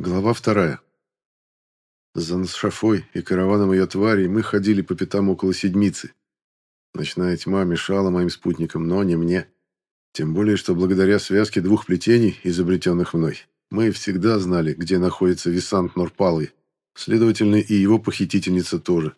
Глава вторая. За Насшафой и караваном ее тварей мы ходили по пятам около седмицы. Ночная тьма мешала моим спутникам, но не мне. Тем более, что благодаря связке двух плетений, изобретенных мной, мы всегда знали, где находится Висант Норпалы. Следовательно, и его похитительница тоже.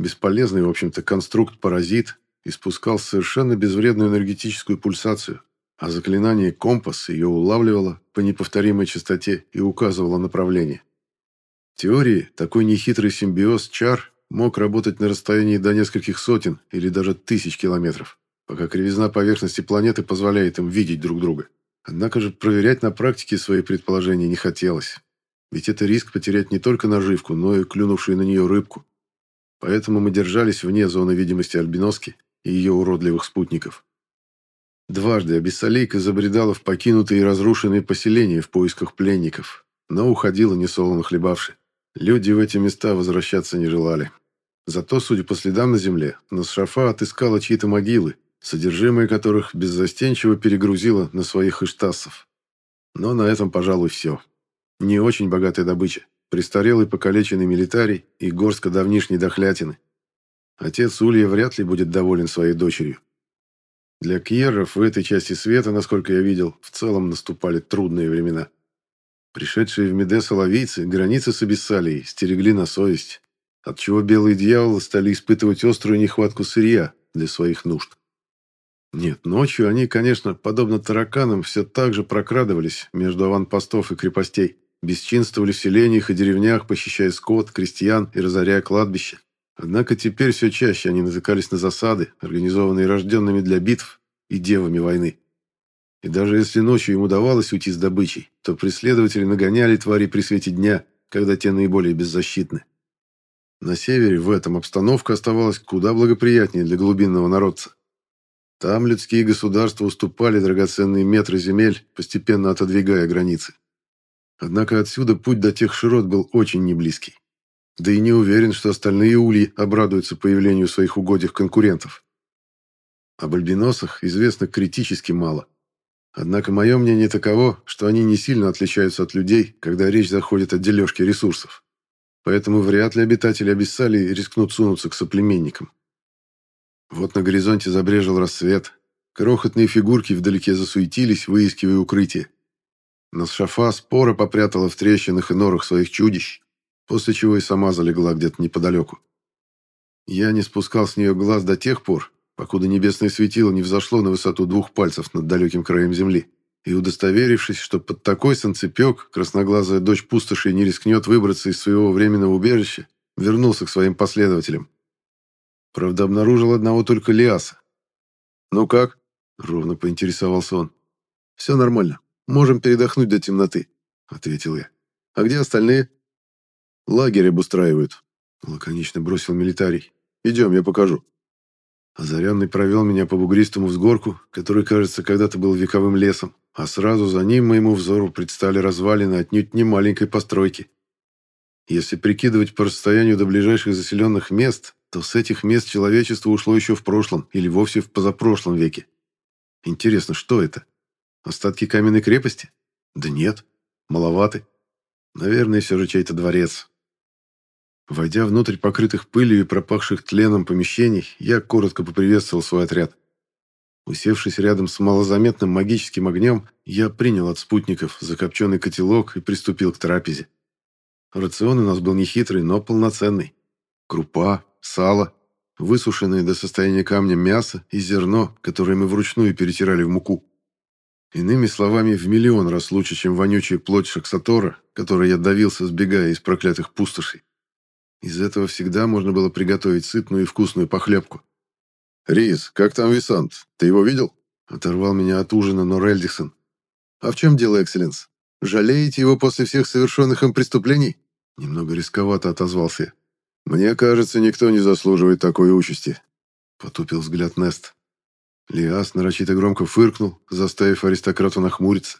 Бесполезный, в общем-то, конструкт-паразит испускал совершенно безвредную энергетическую пульсацию, а заклинание «Компас» ее улавливало по неповторимой частоте и указывало направление. В теории такой нехитрый симбиоз чар мог работать на расстоянии до нескольких сотен или даже тысяч километров, пока кривизна поверхности планеты позволяет им видеть друг друга. Однако же проверять на практике свои предположения не хотелось. Ведь это риск потерять не только наживку, но и клюнувшую на нее рыбку. Поэтому мы держались вне зоны видимости альбиноски и ее уродливых спутников. Дважды Абиссалейка забредала в покинутые и разрушенные поселения в поисках пленников, но уходила несолоно хлебавши. Люди в эти места возвращаться не желали. Зато, судя по следам на земле, Насшафа отыскала чьи-то могилы, содержимое которых беззастенчиво перегрузила на своих иштасов. Но на этом, пожалуй, все. Не очень богатая добыча, престарелый покалеченный милитарий и горстка давнишней дохлятины. Отец Улья вряд ли будет доволен своей дочерью. Для кьерров в этой части света, насколько я видел, в целом наступали трудные времена. Пришедшие в Меде соловийцы границы с Абиссалией стерегли на совесть, отчего белые дьяволы стали испытывать острую нехватку сырья для своих нужд. Нет, ночью они, конечно, подобно тараканам, все так же прокрадывались между аванпостов и крепостей, бесчинствовали в селениях и деревнях, похищая скот, крестьян и разоряя кладбища. Однако теперь все чаще они натыкались на засады, организованные рожденными для битв и девами войны. И даже если ночью им удавалось уйти с добычей, то преследователи нагоняли твари при свете дня, когда те наиболее беззащитны. На севере в этом обстановка оставалась куда благоприятнее для глубинного народца. Там людские государства уступали драгоценные метры земель, постепенно отодвигая границы. Однако отсюда путь до тех широт был очень неблизкий. Да и не уверен, что остальные ульи обрадуются появлению своих угодьях конкурентов. Об альбиносах известно критически мало. Однако мое мнение таково, что они не сильно отличаются от людей, когда речь заходит о дележке ресурсов. Поэтому вряд ли обитатели Абиссалии рискнут сунуться к соплеменникам. Вот на горизонте забрежил рассвет. Крохотные фигурки вдалеке засуетились, выискивая укрытие. Насшафа споро попрятала в трещинах и норах своих чудищ, после чего и сама залегла где-то неподалеку. Я не спускал с нее глаз до тех пор, покуда небесное светило не взошло на высоту двух пальцев над далеким краем земли, и, удостоверившись, что под такой санцепек красноглазая дочь пустоши не рискнет выбраться из своего временного убежища, вернулся к своим последователям. Правда, обнаружил одного только Лиаса. «Ну как?» — ровно поинтересовался он. «Все нормально. Можем передохнуть до темноты», — ответил я. «А где остальные?» Лагерь обустраивают», — лаконично бросил милитарий. «Идем, я покажу». Озарянный провел меня по бугристому взгорку, который, кажется, когда-то был вековым лесом, а сразу за ним моему взору предстали развалины отнюдь не маленькой постройки. Если прикидывать по расстоянию до ближайших заселенных мест, то с этих мест человечество ушло еще в прошлом или вовсе в позапрошлом веке. Интересно, что это? Остатки каменной крепости? Да нет, маловаты. Наверное, все же чей-то дворец. Войдя внутрь покрытых пылью и пропахших тленом помещений, я коротко поприветствовал свой отряд. Усевшись рядом с малозаметным магическим огнем, я принял от спутников закопченный котелок и приступил к трапезе. Рацион у нас был нехитрый, но полноценный. Крупа, сало, высушенное до состояния камня мясо и зерно, которое мы вручную перетирали в муку. Иными словами, в миллион раз лучше, чем вонючая плоть шаксатора, которой я давился, сбегая из проклятых пустошей. Из этого всегда можно было приготовить сытную и вкусную похлебку. «Рис, как там Висант? Ты его видел?» Оторвал меня от ужина Норельдисон. «А в чем дело, Экселленс? Жалеете его после всех совершенных им преступлений?» Немного рисковато отозвался я. «Мне кажется, никто не заслуживает такой участи», — потупил взгляд Нест. Лиас нарочито громко фыркнул, заставив аристократу нахмуриться.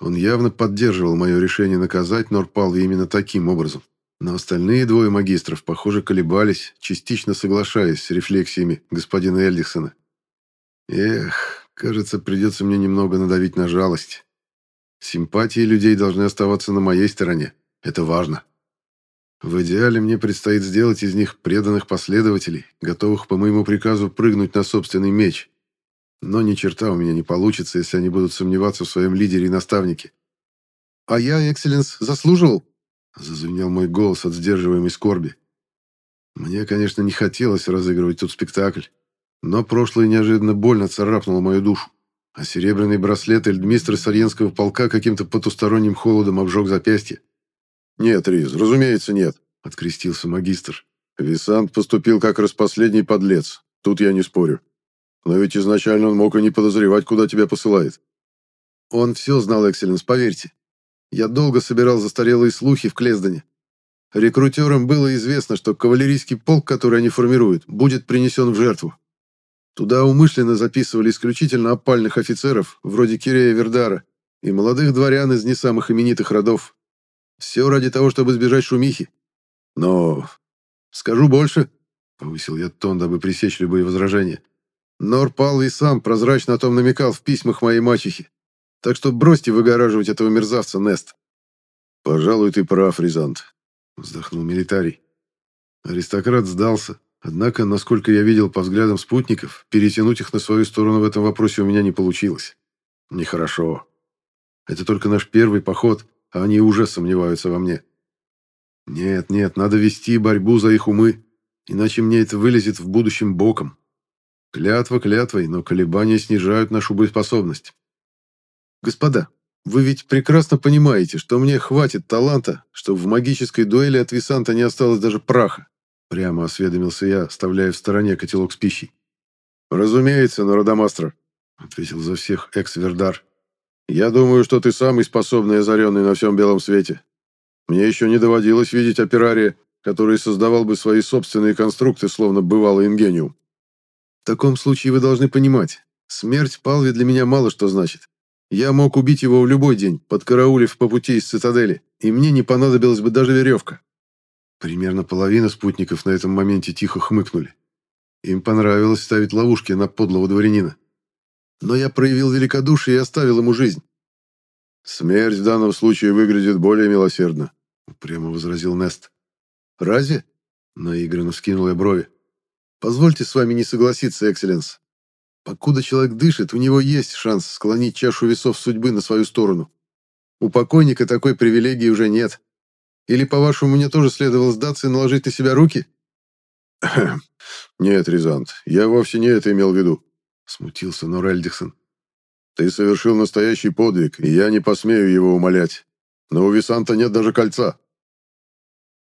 Он явно поддерживал мое решение наказать Норпалви именно таким образом. Но остальные двое магистров, похоже, колебались, частично соглашаясь с рефлексиями господина Эльдихсона. Эх, кажется, придется мне немного надавить на жалость. Симпатии людей должны оставаться на моей стороне. Это важно. В идеале мне предстоит сделать из них преданных последователей, готовых по моему приказу прыгнуть на собственный меч. Но ни черта у меня не получится, если они будут сомневаться в своем лидере и наставнике. «А я, Экселленс, заслуживал?» — зазвенел мой голос от сдерживаемой скорби. Мне, конечно, не хотелось разыгрывать тут спектакль, но прошлое неожиданно больно царапнуло мою душу, а серебряный браслет эльдмистра Сарьенского полка каким-то потусторонним холодом обжег запястье. «Нет, Риз, разумеется, нет», — открестился магистр. «Висант поступил как распоследний подлец. Тут я не спорю. Но ведь изначально он мог и не подозревать, куда тебя посылает». «Он все знал, Экселленс, поверьте. Я долго собирал застарелые слухи в Клездане. Рекрутерам было известно, что кавалерийский полк, который они формируют, будет принесен в жертву. Туда умышленно записывали исключительно опальных офицеров, вроде Кирея Вердара, и молодых дворян из не самых именитых родов, все ради того, чтобы избежать шумихи. Но... Скажу больше, — повысил я тон, дабы пресечь любые возражения. Нор Пал и сам прозрачно о том намекал в письмах моей мачехи. Так что бросьте выгораживать этого мерзавца, Нест. «Пожалуй, ты прав, Рязант», — вздохнул милитарий. Аристократ сдался, однако, насколько я видел по взглядам спутников, перетянуть их на свою сторону в этом вопросе у меня не получилось. Нехорошо. Это только наш первый поход, а они уже сомневаются во мне. Нет, нет, надо вести борьбу за их умы, иначе мне это вылезет в будущем боком. Клятва клятвой, но колебания снижают нашу боеспособность. Господа, вы ведь прекрасно понимаете, что мне хватит таланта, чтобы в магической дуэли от Висанта не осталось даже праха. Прямо осведомился я, оставляя в стороне котелок с пищей. «Разумеется, Народомастро», — ответил за всех экс-вердар. Я думаю, что ты самый способный и озаренный на всем белом свете. Мне еще не доводилось видеть оперария, который создавал бы свои собственные конструкты, словно бывалый ингениум. В таком случае вы должны понимать, смерть Палви для меня мало что значит. Я мог убить его в любой день, подкараулив по пути из цитадели, и мне не понадобилась бы даже веревка. Примерно половина спутников на этом моменте тихо хмыкнули. Им понравилось ставить ловушки на подлого дворянина но я проявил великодушие и оставил ему жизнь. «Смерть в данном случае выглядит более милосердно», — упрямо возразил Нест. «Разве?» — наигранно вскинул я брови. «Позвольте с вами не согласиться, Экселленс. Покуда человек дышит, у него есть шанс склонить чашу весов судьбы на свою сторону. У покойника такой привилегии уже нет. Или, по-вашему, мне тоже следовало сдаться и наложить на себя руки?» «Нет, Рязант, я вовсе не это имел в виду», Смутился Норельдиксон. «Ты совершил настоящий подвиг, и я не посмею его умолять. Но у Висанта нет даже кольца».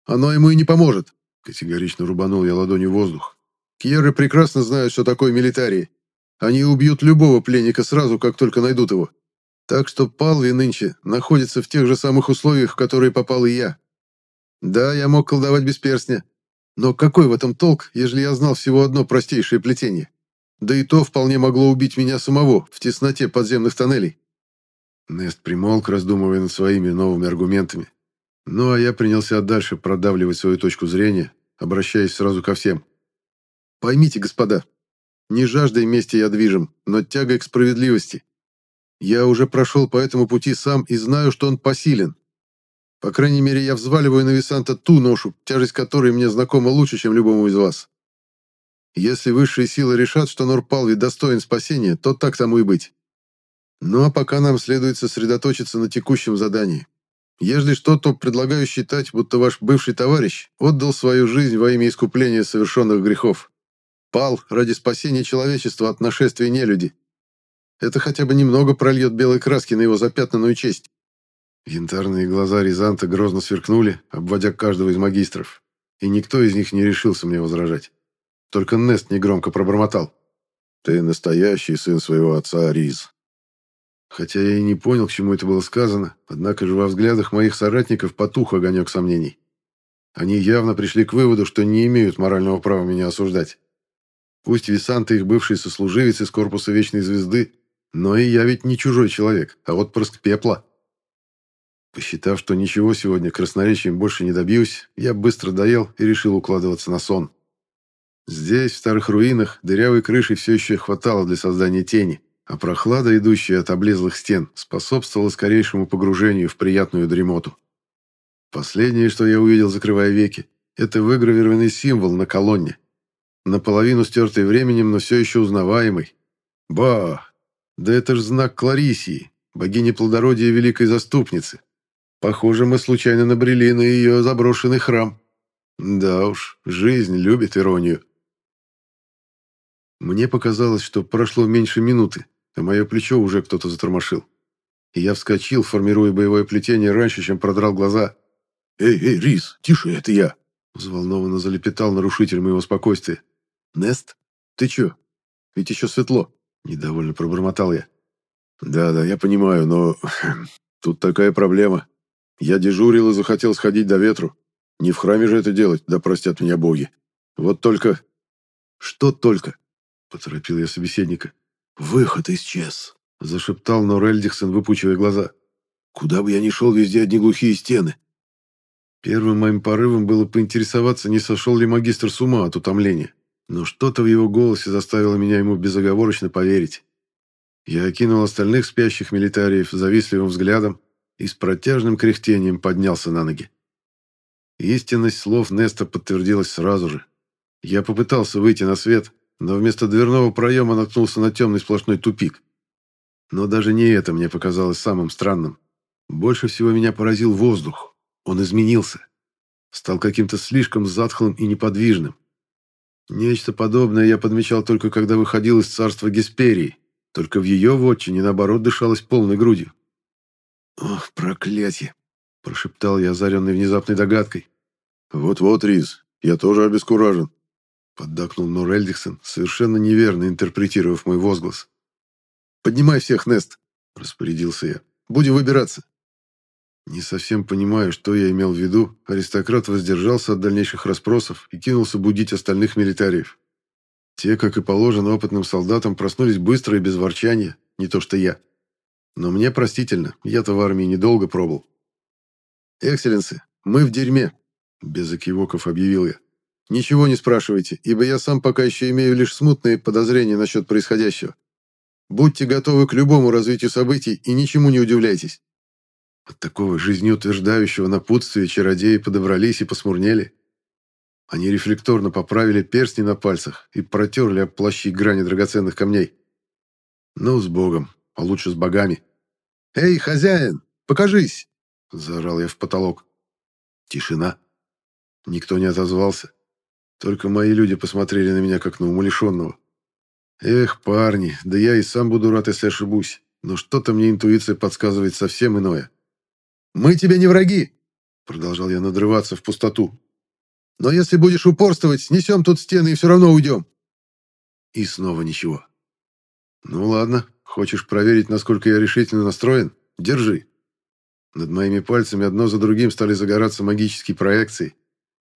«Оно ему и не поможет», — категорично рубанул я ладонью воздух. «Кьеры прекрасно знают, что такое милитарии. Они убьют любого пленника сразу, как только найдут его. Так что Палви нынче находится в тех же самых условиях, в которые попал и я. Да, я мог колдовать без перстня. Но какой в этом толк, ежели я знал всего одно простейшее плетение? Да и то вполне могло убить меня самого в тесноте подземных тоннелей. Нест примолк, раздумывая над своими новыми аргументами. Ну, а я принялся дальше продавливать свою точку зрения, обращаясь сразу ко всем. Поймите, господа, не жаждой мести я движим, но тягой к справедливости. Я уже прошел по этому пути сам и знаю, что он посилен. По крайней мере, я взваливаю на Висанта ту ношу, тяжесть которой мне знакома лучше, чем любому из вас. Если высшие силы решат, что Норпалви достоин спасения, то так тому и быть. Ну а пока нам следует сосредоточиться на текущем задании. Если что, то предлагаю считать, будто ваш бывший товарищ отдал свою жизнь во имя искупления совершенных грехов. Пал ради спасения человечества от нашествия нелюди. Это хотя бы немного прольет белой краски на его запятнанную честь. Янтарные глаза Рязанта грозно сверкнули, обводя каждого из магистров, и никто из них не решился мне возражать. Только Нест негромко пробормотал. «Ты настоящий сын своего отца, Риз». Хотя я и не понял, к чему это было сказано, однако же во взглядах моих соратников потух огонек сомнений. Они явно пришли к выводу, что не имеют морального права меня осуждать. Пусть Висант их бывший сослуживец из корпуса Вечной Звезды, но и я ведь не чужой человек, а отпрыск пепла. Посчитав, что ничего сегодня красноречием больше не добьюсь, я быстро доел и решил укладываться на сон. Здесь, в старых руинах, дырявой крыши все еще хватало для создания тени, а прохлада, идущая от облезлых стен, способствовала скорейшему погружению в приятную дремоту. Последнее, что я увидел, закрывая веки, это выгравированный символ на колонне. Наполовину стертый временем, но все еще узнаваемый. Ба! Да это ж знак Кларисии, богини плодородия Великой Заступницы. Похоже, мы случайно набрели на ее заброшенный храм. Да уж, жизнь любит иронию. Мне показалось, что прошло меньше минуты, а мое плечо уже кто-то затормошил. И я вскочил, формируя боевое плетение раньше, чем продрал глаза. «Эй, эй, Рис, тише, это я!» Взволнованно залепетал нарушитель моего спокойствия. «Нест? Ты чё? Ведь еще светло!» Недовольно пробормотал я. «Да-да, я понимаю, но тут такая проблема. Я дежурил и захотел сходить до ветру. Не в храме же это делать, да простят меня боги. Вот только...» «Что только?» — поторопил я собеседника. «Выход исчез», — зашептал Нор Эльдихсон, выпучивая глаза. «Куда бы я ни шел, везде одни глухие стены». Первым моим порывом было поинтересоваться, не сошел ли магистр с ума от утомления. Но что-то в его голосе заставило меня ему безоговорочно поверить. Я окинул остальных спящих милитариев завистливым взглядом и с протяжным кряхтением поднялся на ноги. Истинность слов Неста подтвердилась сразу же. Я попытался выйти на свет, но вместо дверного проема наткнулся на темный сплошной тупик. Но даже не это мне показалось самым странным. Больше всего меня поразил воздух. Он изменился. Стал каким-то слишком затхлым и неподвижным. Нечто подобное я подмечал только когда выходил из царства Гесперии. Только в ее вотчине, наоборот, дышалось полной грудью. «Ох, проклятие!» – прошептал я, озаренный внезапной догадкой. «Вот-вот, Риз, я тоже обескуражен», Поддакнул Нор Эльдиксон, совершенно неверно интерпретировав мой возглас. «Поднимай всех, Нест!» – распорядился я. «Будем выбираться!» Не совсем понимая, что я имел в виду, аристократ воздержался от дальнейших расспросов и кинулся будить остальных милитариев. Те, как и положено опытным солдатам, проснулись быстро и без ворчания, не то что я. Но мне простительно, я-то в армии недолго пробыл. «Экселленсы, мы в дерьме», – без окивоков объявил я. Ничего не спрашивайте, ибо я сам пока еще имею лишь смутные подозрения насчет происходящего. Будьте готовы к любому развитию событий и ничему не удивляйтесь. От такого жизнеутверждающего напутствия чародеи подобрались и посмурнели. Они рефлекторно поправили перстни на пальцах и протерли об плащи грани драгоценных камней. Ну, с Богом, а лучше с богами. «Эй, хозяин, покажись!» – заорал я в потолок. Тишина. Никто не отозвался. Только мои люди посмотрели на меня, как на умалишенного. Эх, парни, да я и сам буду рад, если ошибусь. Но что-то мне интуиция подсказывает совсем иное. «Мы тебе не враги!» Продолжал я надрываться в пустоту. «Но если будешь упорствовать, снесем тут стены и все равно уйдем!» И снова ничего. «Ну ладно, хочешь проверить, насколько я решительно настроен? Держи!» Над моими пальцами одно за другим стали загораться магические проекции,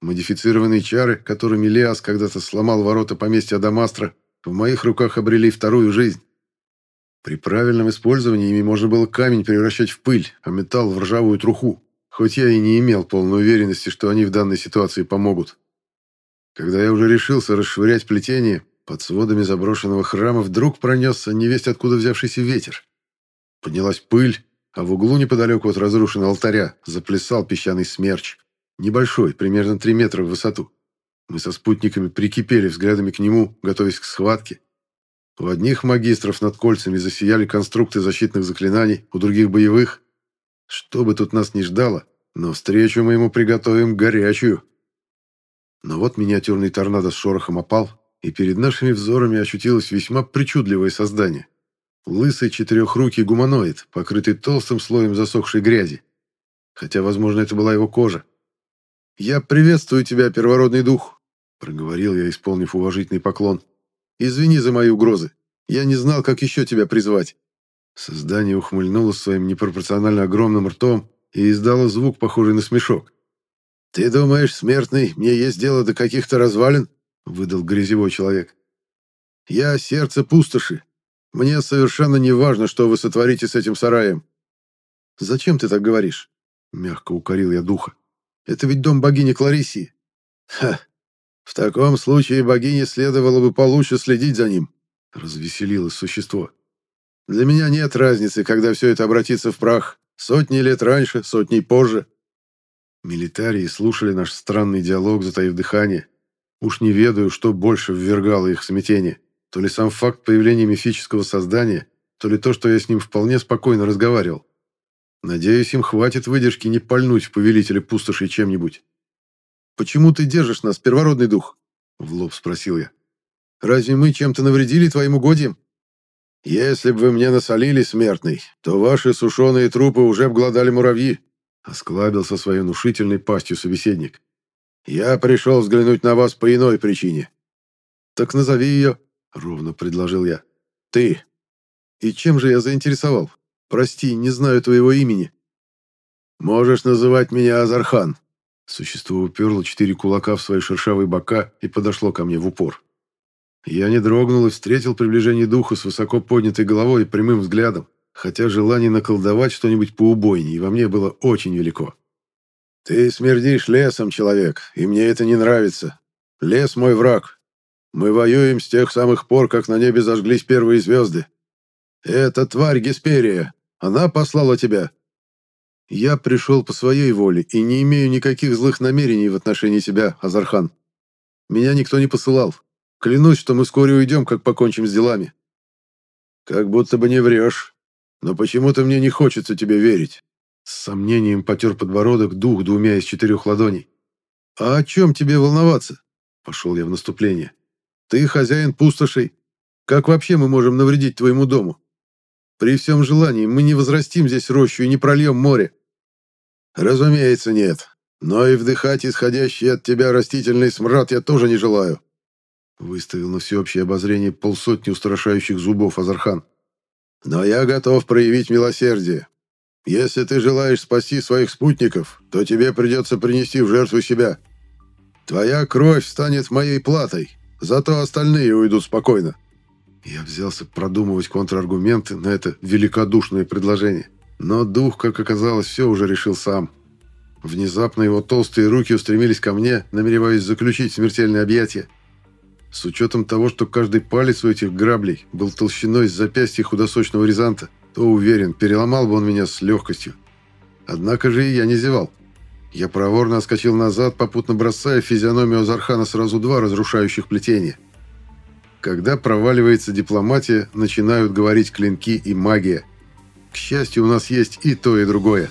Модифицированные чары, которыми Лиас когда-то сломал ворота поместья Адамастра, в моих руках обрели вторую жизнь. При правильном использовании ими можно было камень превращать в пыль, а металл в ржавую труху, хоть я и не имел полной уверенности, что они в данной ситуации помогут. Когда я уже решился расшвырять плетение, под сводами заброшенного храма вдруг пронесся невесть откуда взявшийся ветер. Поднялась пыль, а в углу неподалеку от разрушенного алтаря заплясал песчаный смерч. Небольшой, примерно 3 метра в высоту. Мы со спутниками прикипели взглядами к нему, готовясь к схватке. У одних магистров над кольцами засияли конструкты защитных заклинаний, у других боевых. Что бы тут нас ни ждало, но встречу мы ему приготовим горячую. Но вот миниатюрный торнадо с шорохом опал, и перед нашими взорами ощутилось весьма причудливое создание. Лысый четырехрукий гуманоид, покрытый толстым слоем засохшей грязи. Хотя, возможно, это была его кожа. «Я приветствую тебя, первородный дух», — проговорил я, исполнив уважительный поклон. «Извини за мои угрозы. Я не знал, как еще тебя призвать». Создание ухмыльнуло своим непропорционально огромным ртом и издало звук, похожий на смешок. «Ты думаешь, смертный, мне есть дело до каких-то развалин?» — выдал грязевой человек. «Я сердце пустоши. Мне совершенно не важно, что вы сотворите с этим сараем». «Зачем ты так говоришь?» — мягко укорил я духа. Это ведь дом богини Кларисии. Ха! В таком случае богине следовало бы получше следить за ним, развеселилось существо. Для меня нет разницы, когда все это обратится в прах. Сотни лет раньше, сотни позже. Милитарии слушали наш странный диалог, затаив дыхание. Уж не ведаю, что больше ввергало их в смятение. То ли сам факт появления мифического создания, то ли то, что я с ним вполне спокойно разговаривал. Надеюсь, им хватит выдержки не пальнуть в повелителя пустоши чем-нибудь. «Почему ты держишь нас, первородный дух?» — в лоб спросил я. «Разве мы чем-то навредили твоим угодьям?» «Если бы вы мне насолили, смертный, то ваши сушеные трупы уже обглодали муравьи», — осклабился своей внушительной пастью собеседник. «Я пришел взглянуть на вас по иной причине». «Так назови ее», — ровно предложил я. «Ты». «И чем же я заинтересовал? Прости, не знаю твоего имени». «Можешь называть меня Азархан», Существо уперло четыре кулака в свои шершавые бока и подошло ко мне в упор. Я не дрогнул и встретил приближение духа с высоко поднятой головой и прямым взглядом, хотя желание наколдовать что-нибудь поубойнее во мне было очень велико. «Ты смердишь лесом, человек, и мне это не нравится. Лес мой враг. Мы воюем с тех самых пор, как на небе зажглись первые звезды. Это тварь Гесперия. Она послала тебя. Я пришел по своей воле и не имею никаких злых намерений в отношении тебя, Азархан. Меня никто не посылал. Клянусь, что мы вскоре уйдем, как покончим с делами. Как будто бы не врешь. Но почему-то мне не хочется тебе верить. С сомнением потер подбородок дух двумя из четырех ладоней. «А о чем тебе волноваться?» Пошел я в наступление. «Ты хозяин пустошей. Как вообще мы можем навредить твоему дому? При всем желании мы не возрастим здесь рощу и не прольем море. «Разумеется, нет. Но и вдыхать исходящий от тебя растительный смрад я тоже не желаю». Выставил на всеобщее обозрение полсотни устрашающих зубов Азархан. «Но я готов проявить милосердие. Если ты желаешь спасти своих спутников, то тебе придется принести в жертву себя. Твоя кровь станет моей платой, зато остальные уйдут спокойно». Я взялся продумывать контраргументы на это великодушное предложение. Но дух, как оказалось, все уже решил сам. Внезапно его толстые руки устремились ко мне, намереваясь заключить смертельное объятие. С учетом того, что каждый палец у этих граблей был толщиной с запястья худосочного рязанта, то, уверен, переломал бы он меня с легкостью. Однако же и я не зевал. Я проворно отскочил назад, попутно бросая физиономию Азархана сразу два разрушающих плетения. Когда проваливается дипломатия, начинают говорить клинки и магия. К счастью, у нас есть и то, и другое.